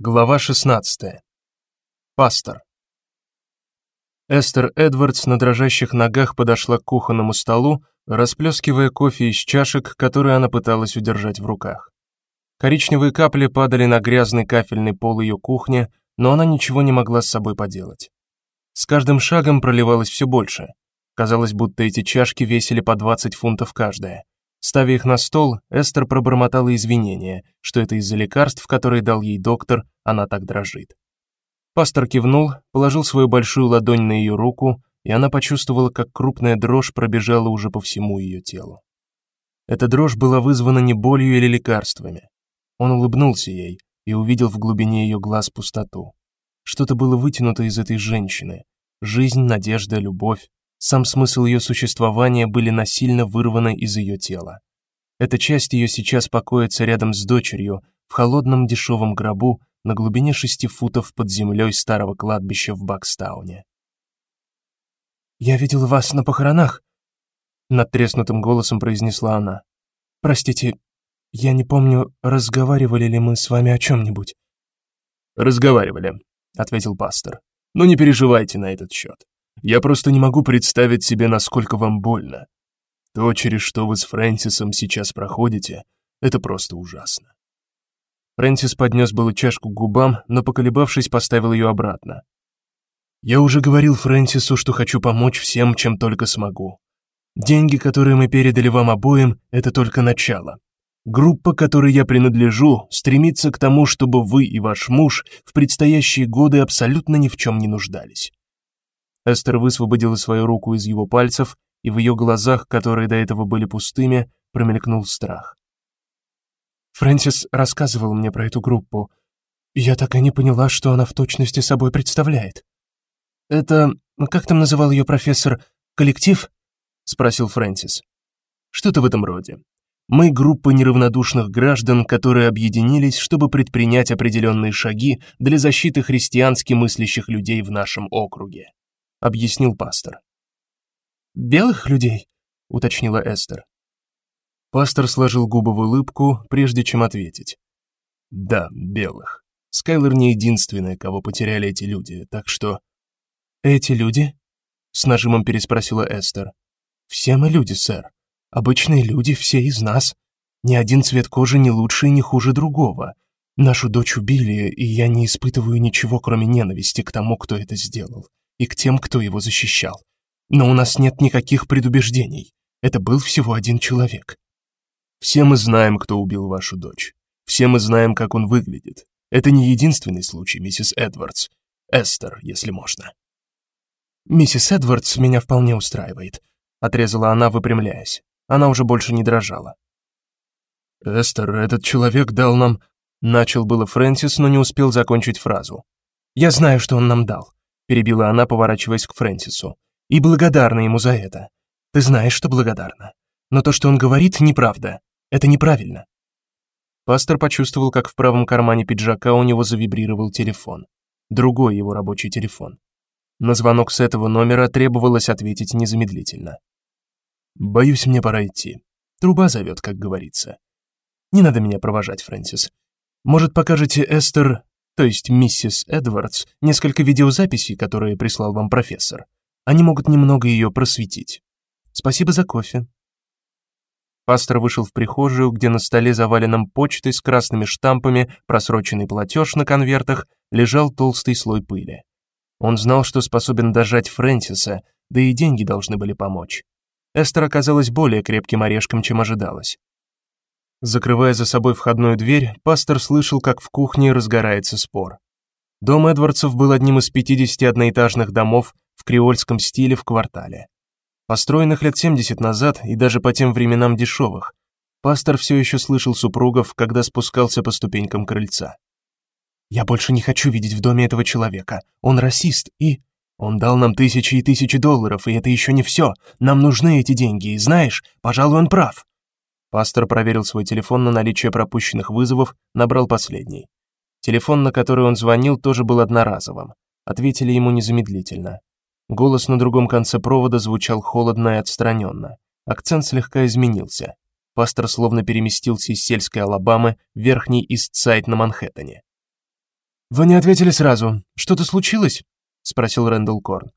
Глава 16. Пастор. Эстер Эдвардс на дрожащих ногах подошла к кухонному столу, расплескивая кофе из чашек, которые она пыталась удержать в руках. Коричневые капли падали на грязный кафельный пол ее кухни, но она ничего не могла с собой поделать. С каждым шагом проливалось все больше. Казалось, будто эти чашки весили по 20 фунтов каждая. Ставя их на стол, Эстер пробормотала извинения, что это из-за лекарств, которые дал ей доктор, она так дрожит. Пастор кивнул, положил свою большую ладонь на ее руку, и она почувствовала, как крупная дрожь пробежала уже по всему ее телу. Эта дрожь была вызвана не болью или лекарствами. Он улыбнулся ей и увидел в глубине ее глаз пустоту. Что-то было вытянуто из этой женщины: жизнь, надежда, любовь, сам смысл ее существования были насильно вырваны из ее тела. Эта часть ее сейчас покоится рядом с дочерью в холодном дешевом гробу на глубине шести футов под землей старого кладбища в Бакстауне. Я видела вас на похоронах, надтреснутым голосом произнесла она. Простите, я не помню, разговаривали ли мы с вами о чем нибудь Разговаривали, ответил пастор. Но не переживайте на этот счет. Я просто не могу представить себе, насколько вам больно. То, через что вы с Фрэнсисом сейчас проходите, это просто ужасно. Фрэнсис поднес было чашку к губам, но поколебавшись, поставил ее обратно. Я уже говорил Фрэнсису, что хочу помочь всем, чем только смогу. Деньги, которые мы передали вам обоим, это только начало. Группа, которой я принадлежу, стремится к тому, чтобы вы и ваш муж в предстоящие годы абсолютно ни в чем не нуждались. Эстер высвободила свою руку из его пальцев, и в ее глазах, которые до этого были пустыми, промелькнул страх. Фрэнсис рассказывал мне про эту группу. Я так и не поняла, что она в точности собой представляет. Это, как там называл ее профессор, коллектив? спросил Фрэнсис. Что-то в этом роде. Мы группа неравнодушных граждан, которые объединились, чтобы предпринять определенные шаги для защиты христиански мыслящих людей в нашем округе объяснил пастор. Белых людей, уточнила Эстер. Пастор сложил губы в улыбку, прежде чем ответить. Да, белых. Скайлер не единственная, кого потеряли эти люди, так что Эти люди? с нажимом переспросила Эстер. Все мы люди, сэр. Обычные люди, все из нас. Ни один цвет кожи не лучше и не хуже другого. Нашу дочь убили, и я не испытываю ничего, кроме ненависти к тому, кто это сделал и к тем, кто его защищал. Но у нас нет никаких предубеждений. Это был всего один человек. Все мы знаем, кто убил вашу дочь. Все мы знаем, как он выглядит. Это не единственный случай, миссис Эдвардс. Эстер, если можно. Миссис Эдвардс меня вполне устраивает, отрезала она, выпрямляясь. Она уже больше не дрожала. Эстер, этот человек дал нам, начал было Фрэнсис, но не успел закончить фразу. Я знаю, что он нам дал перебила она, поворачиваясь к Фрэнсису. И благодарна ему за это. Ты знаешь, что благодарна. Но то, что он говорит, неправда. Это неправильно. Пастор почувствовал, как в правом кармане пиджака у него завибрировал телефон. Другой его рабочий телефон. На звонок с этого номера требовалось ответить незамедлительно. Боюсь, мне пора идти. Труба зовет, как говорится. Не надо меня провожать, Фрэнсис. Может, покажете Эстер то есть миссис Эдвардс, несколько видеозаписей, которые прислал вам профессор. Они могут немного ее просветить. Спасибо за кофе. Пастор вышел в прихожую, где на столе, заваленном почтой с красными штампами, просроченный платеж на конвертах, лежал толстый слой пыли. Он знал, что способен дожать Фрэнсиса, да и деньги должны были помочь. Эстер оказалась более крепким орешком, чем ожидалось. Закрывая за собой входную дверь, пастор слышал, как в кухне разгорается спор. Дом Эдвардсов был одним из 50 одноэтажных домов в креольском стиле в квартале. Построенных лет 70 назад и даже по тем временам дешевых. Пастор все еще слышал супругов, когда спускался по ступенькам крыльца. Я больше не хочу видеть в доме этого человека. Он расист и он дал нам тысячи и тысячи долларов, и это еще не все. Нам нужны эти деньги, и знаешь, пожалуй, он прав. Пастор проверил свой телефон на наличие пропущенных вызовов, набрал последний. Телефон, на который он звонил, тоже был одноразовым. Ответили ему незамедлительно. Голос на другом конце провода звучал холодно и отстраненно. Акцент слегка изменился. Пастор словно переместился из сельской Алабамы в верхний Ист-Сайд на Манхэттене. Вы не ответили сразу. Что-то случилось? спросил Рэндалл Корн.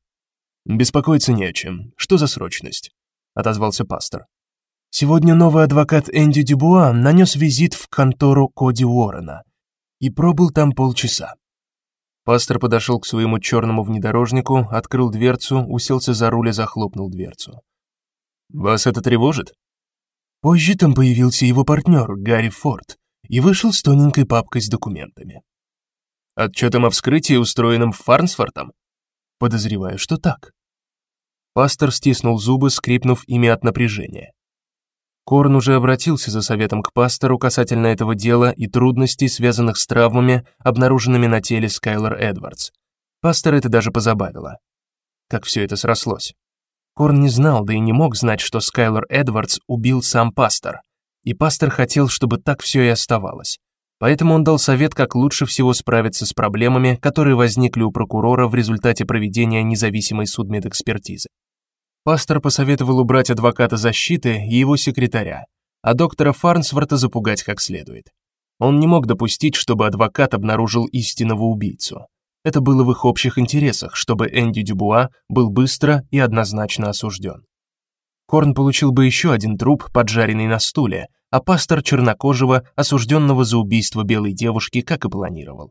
Беспокоиться не о чем. Что за срочность? отозвался пастор. Сегодня новый адвокат Энди Дюбуа нанес визит в контору Коди Уоррена и пробыл там полчаса. Пастор подошел к своему черному внедорожнику, открыл дверцу, уселся за руль и захлопнул дверцу. Вас это тревожит? Позже там появился его партнер Гарри Форд и вышел с тоненькой папкой с документами. Отчетом о вскрытии, устроенном Фарнсфортом? Подозреваю, что так. Пастор стиснул зубы, скрипнув ими от напряжения. Корн уже обратился за советом к пастору касательно этого дела и трудностей, связанных с травмами, обнаруженными на теле Скайлер Эдвардс. Пастор это даже позабавило. Как все это срослось. Корн не знал, да и не мог знать, что Скайлер Эдвардс убил сам пастор. И пастор хотел, чтобы так все и оставалось. Поэтому он дал совет, как лучше всего справиться с проблемами, которые возникли у прокурора в результате проведения независимой судмедэкспертизы. Пастор посоветовал убрать адвоката защиты и его секретаря, а доктора Фарнсворта запугать как следует. Он не мог допустить, чтобы адвокат обнаружил истинного убийцу. Это было в их общих интересах, чтобы Энди Дюбуа был быстро и однозначно осужден. Корн получил бы еще один труп, поджаренный на стуле, а пастор чернокожего, осужденного за убийство белой девушки, как и планировал.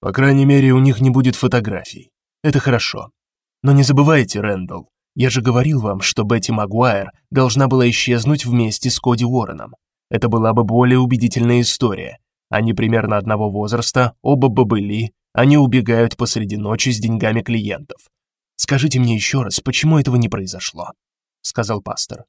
По крайней мере, у них не будет фотографий. Это хорошо. Но не забывайте, Рэндалл, я же говорил вам, что Бетти Магуайр должна была исчезнуть вместе с Коди Уорреном. Это была бы более убедительная история. Они примерно одного возраста, оба бобыли, они убегают посреди ночи с деньгами клиентов. Скажите мне еще раз, почему этого не произошло, сказал пастор.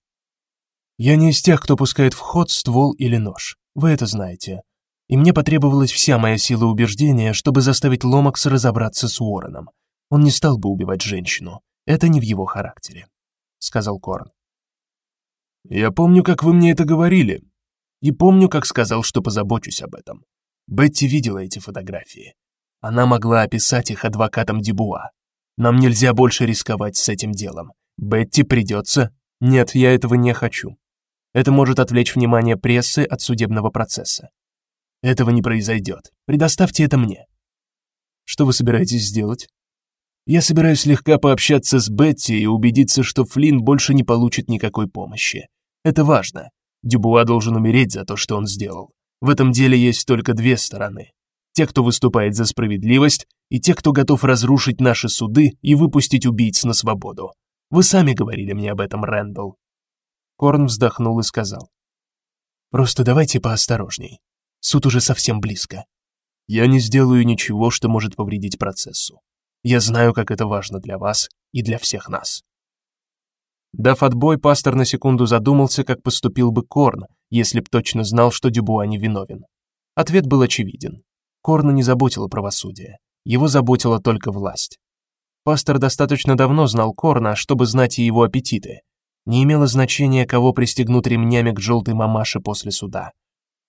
Я не из тех, кто пускает в ход ствол или нож. Вы это знаете. И мне потребовалась вся моя сила убеждения, чтобы заставить Ломакс разобраться с Уорреном. Он не стал бы убивать женщину. Это не в его характере, сказал Корн. Я помню, как вы мне это говорили, и помню, как сказал, что позабочусь об этом. Бетти видела эти фотографии. Она могла описать их адвокатам Дебуа. Нам нельзя больше рисковать с этим делом. Бетти придется... Нет, я этого не хочу. Это может отвлечь внимание прессы от судебного процесса. Этого не произойдет. Предоставьте это мне. Что вы собираетесь сделать? Я собираюсь слегка пообщаться с Бетти и убедиться, что Флинн больше не получит никакой помощи. Это важно. Дюбуа должен умереть за то, что он сделал. В этом деле есть только две стороны. Те, кто выступает за справедливость, и те, кто готов разрушить наши суды и выпустить убийц на свободу. Вы сами говорили мне об этом, Рэндалл. Корн вздохнул и сказал: "Просто давайте поосторожней. Суд уже совсем близко. Я не сделаю ничего, что может повредить процессу. Я знаю, как это важно для вас и для всех нас. Дав отбой, пастор на секунду задумался, как поступил бы Корн, если б точно знал, что Дюбуа не виновен. Ответ был очевиден. Корна не заботило правосудие, его заботила только власть. Пастор достаточно давно знал Корна, чтобы знать и его аппетиты. Не имело значения, кого пристегнут ремнями к желтой мамаше после суда.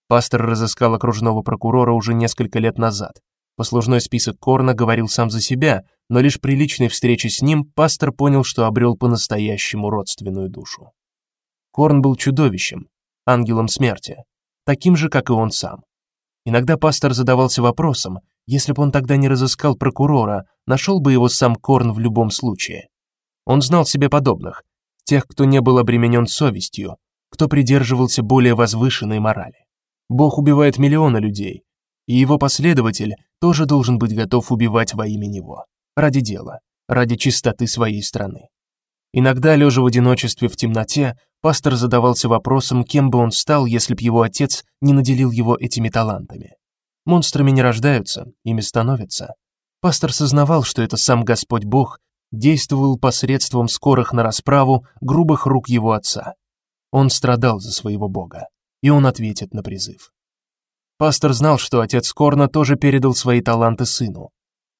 Пастор разыскал окружного прокурора уже несколько лет назад. Послужной список Корна говорил сам за себя, но лишь при личной встрече с ним пастор понял, что обрел по-настоящему родственную душу. Корн был чудовищем, ангелом смерти, таким же, как и он сам. Иногда пастор задавался вопросом, если бы он тогда не разыскал прокурора, нашел бы его сам Корн в любом случае. Он знал себе подобных, тех, кто не был обременен совестью, кто придерживался более возвышенной морали. Бог убивает миллионы людей, и его последователь тоже должен быть готов убивать во имя него, ради дела, ради чистоты своей страны. Иногда, лежа в одиночестве в темноте, пастор задавался вопросом, кем бы он стал, если б его отец не наделил его этими талантами. Монстрами не рождаются, ими становятся. Пастор сознавал, что это сам Господь Бог действовал посредством скорых на расправу грубых рук его отца. Он страдал за своего Бога, и он ответит на призыв. Пастор знал, что отец Корна тоже передал свои таланты сыну.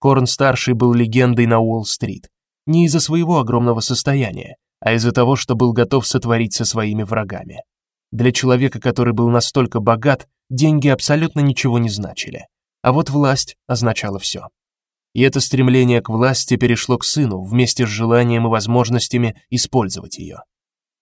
Корн старший был легендой на Уолл-стрит, не из-за своего огромного состояния, а из-за того, что был готов сотворить со своими врагами. Для человека, который был настолько богат, деньги абсолютно ничего не значили, а вот власть означала все. И это стремление к власти перешло к сыну вместе с желанием и возможностями использовать ее.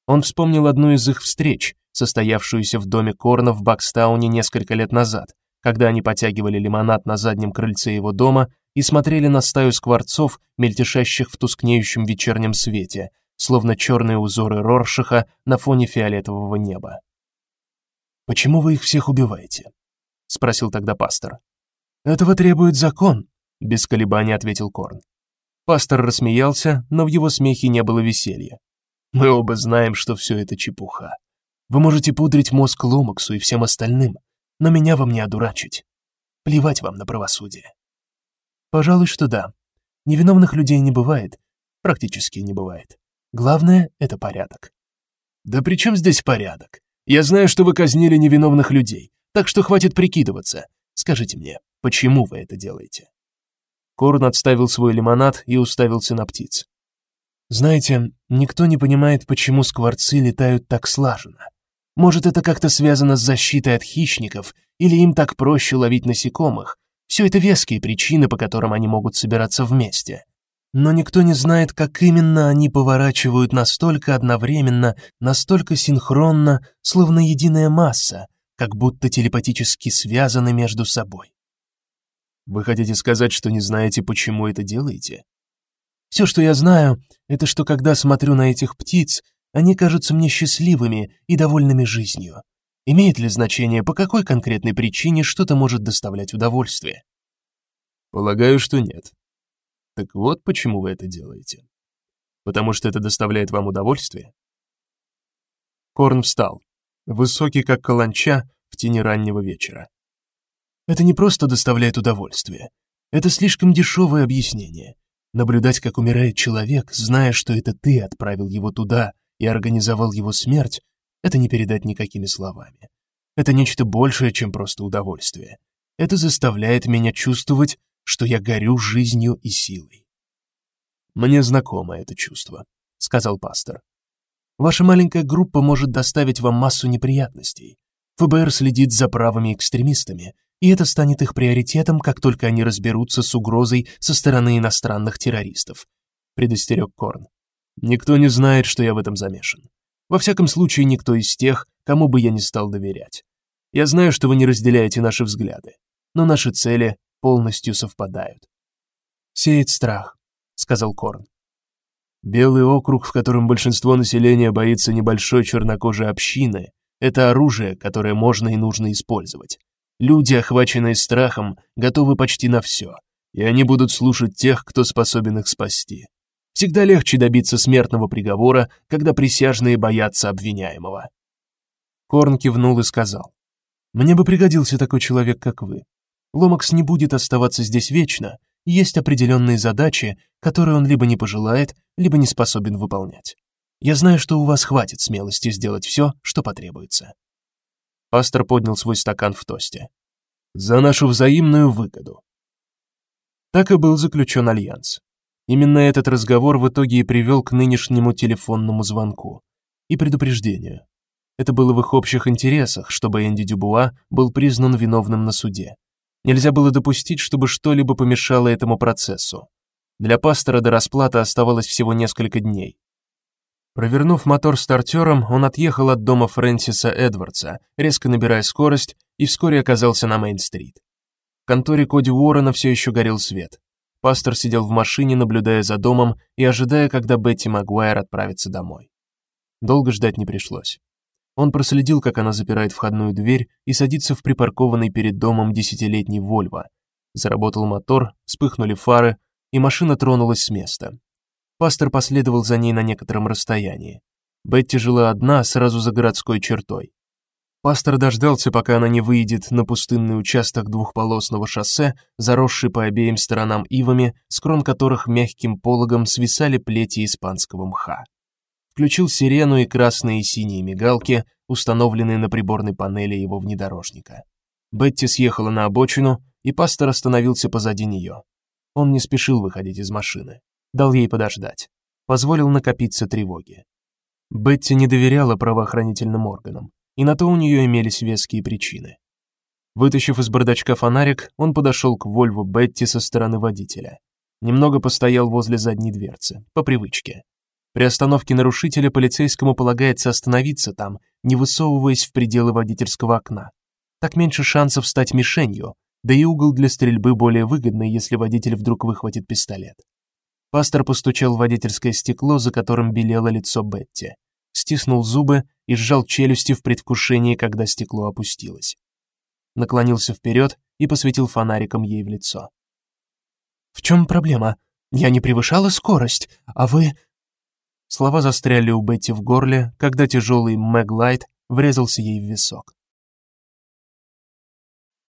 Он вспомнил одну из их встреч, состоявшуюся в доме Корна в Бакстауне несколько лет назад, когда они потягивали лимонад на заднем крыльце его дома и смотрели на стаю скворцов, мельтешащих в тускнеющем вечернем свете, словно черные узоры Роршаха на фоне фиолетового неба. Почему вы их всех убиваете? спросил тогда пастор. Этого требует закон, без колебаний ответил Корн. Пастор рассмеялся, но в его смехе не было веселья. Мы оба знаем, что все это чепуха. Вы можете пудрить мозг Ломаксу и всем остальным, но меня вам не одурачить. Плевать вам на правосудие. Пожалуй, что да. Невиновных людей не бывает, практически не бывает. Главное это порядок. Да при чем здесь порядок? Я знаю, что вы казнили невиновных людей, так что хватит прикидываться. Скажите мне, почему вы это делаете? Корн отставил свой лимонад и уставился на птиц. Знаете, никто не понимает, почему скворцы летают так слаженно. Может, это как-то связано с защитой от хищников, или им так проще ловить насекомых. Все это веские причины, по которым они могут собираться вместе. Но никто не знает, как именно они поворачивают настолько одновременно, настолько синхронно, словно единая масса, как будто телепатически связаны между собой. Вы хотите сказать, что не знаете, почему это делаете? Все, что я знаю, это что когда смотрю на этих птиц, они кажутся мне счастливыми и довольными жизнью. Имеет ли значение, по какой конкретной причине что-то может доставлять удовольствие? Полагаю, что нет. Так вот, почему вы это делаете. Потому что это доставляет вам удовольствие. Корн встал, высокий как каланча в тени раннего вечера. Это не просто доставляет удовольствие. Это слишком дешевое объяснение. Наблюдать, как умирает человек, зная, что это ты отправил его туда, и организовал его смерть, это не передать никакими словами. Это нечто большее, чем просто удовольствие. Это заставляет меня чувствовать, что я горю жизнью и силой. Мне знакомо это чувство, сказал пастор. Ваша маленькая группа может доставить вам массу неприятностей. ФБР следит за правыми экстремистами, и это станет их приоритетом, как только они разберутся с угрозой со стороны иностранных террористов, предостерег Корн. Никто не знает, что я в этом замешан. Во всяком случае, никто из тех, кому бы я не стал доверять. Я знаю, что вы не разделяете наши взгляды, но наши цели полностью совпадают. Сеет страх, сказал Корн. Белый округ, в котором большинство населения боится небольшой чернокожей общины, это оружие, которое можно и нужно использовать. Люди, охваченные страхом, готовы почти на все, и они будут слушать тех, кто способен их спасти. Всегда легче добиться смертного приговора, когда присяжные боятся обвиняемого. Корн кивнул и сказал: "Мне бы пригодился такой человек, как вы. Ломакс не будет оставаться здесь вечно, и есть определенные задачи, которые он либо не пожелает, либо не способен выполнять. Я знаю, что у вас хватит смелости сделать все, что потребуется". Пастор поднял свой стакан в тосте. "За нашу взаимную выгоду". Так и был заключен альянс. Именно этот разговор в итоге и привел к нынешнему телефонному звонку и предупреждению. Это было в их общих интересах, чтобы Энди Дюбуа был признан виновным на суде. Нельзя было допустить, чтобы что-либо помешало этому процессу. Для пастора до расплаты оставалось всего несколько дней. Провернув мотор стартером, он отъехал от дома Фрэнсиса Эдвардса, резко набирая скорость, и вскоре оказался на Мейн-стрит. В конторе Коди Уоррена все еще горел свет. Пастор сидел в машине, наблюдая за домом и ожидая, когда Бетти Магуайр отправится домой. Долго ждать не пришлось. Он проследил, как она запирает входную дверь и садится в припаркованный перед домом десятилетний Volvo. Заработал мотор, вспыхнули фары, и машина тронулась с места. Пастор последовал за ней на некотором расстоянии. Бетти жила одна, сразу за городской чертой. Пастор дождался, пока она не выйдет на пустынный участок двухполосного шоссе, заросший по обеим сторонам ивами, с крон которых мягким пологом свисали плети испанского мха. Включил сирену и красные и синие мигалки, установленные на приборной панели его внедорожника. Бетти съехала на обочину, и пастор остановился позади нее. Он не спешил выходить из машины, дал ей подождать, позволил накопиться тревоге. Бетти не доверяла правоохранительным органам и на то у нее имелись веские причины. Вытащив из бардачка фонарик, он подошел к Вольву Бетти со стороны водителя. Немного постоял возле задней дверцы, по привычке. При остановке нарушителя полицейскому полагается остановиться там, не высовываясь в пределы водительского окна. Так меньше шансов стать мишенью, да и угол для стрельбы более выгодный, если водитель вдруг выхватит пистолет. Пастор постучал в водительское стекло, за которым белело лицо Бетти. Стиснул зубы и сжал челюсти в предвкушении, когда стекло опустилось. Наклонился вперед и посветил фонариком ей в лицо. В чем проблема? Я не превышала скорость, а вы Слова застряли у Бетти в горле, когда тяжелый Мэглайт врезался ей в висок.